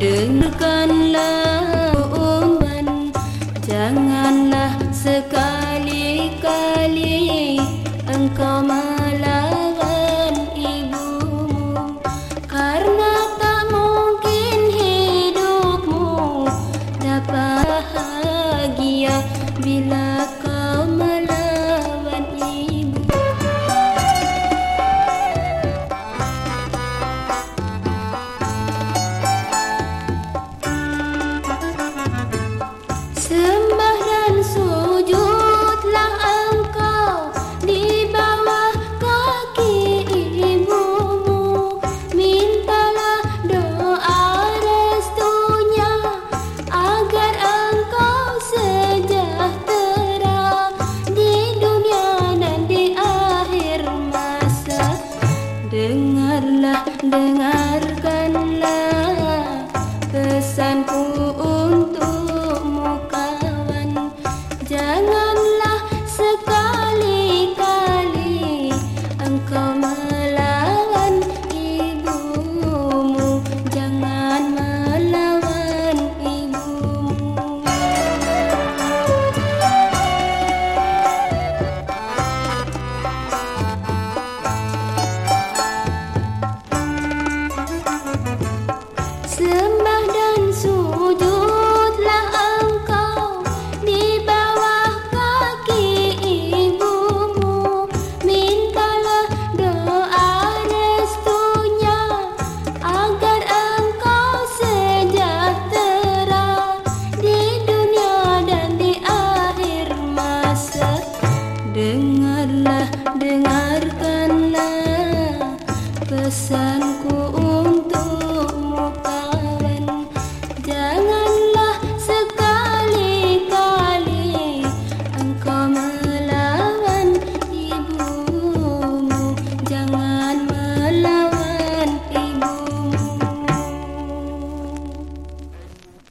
đừng có. dengarlah dengarkanlah pesanku Dengarlah, dengarkanlah pesan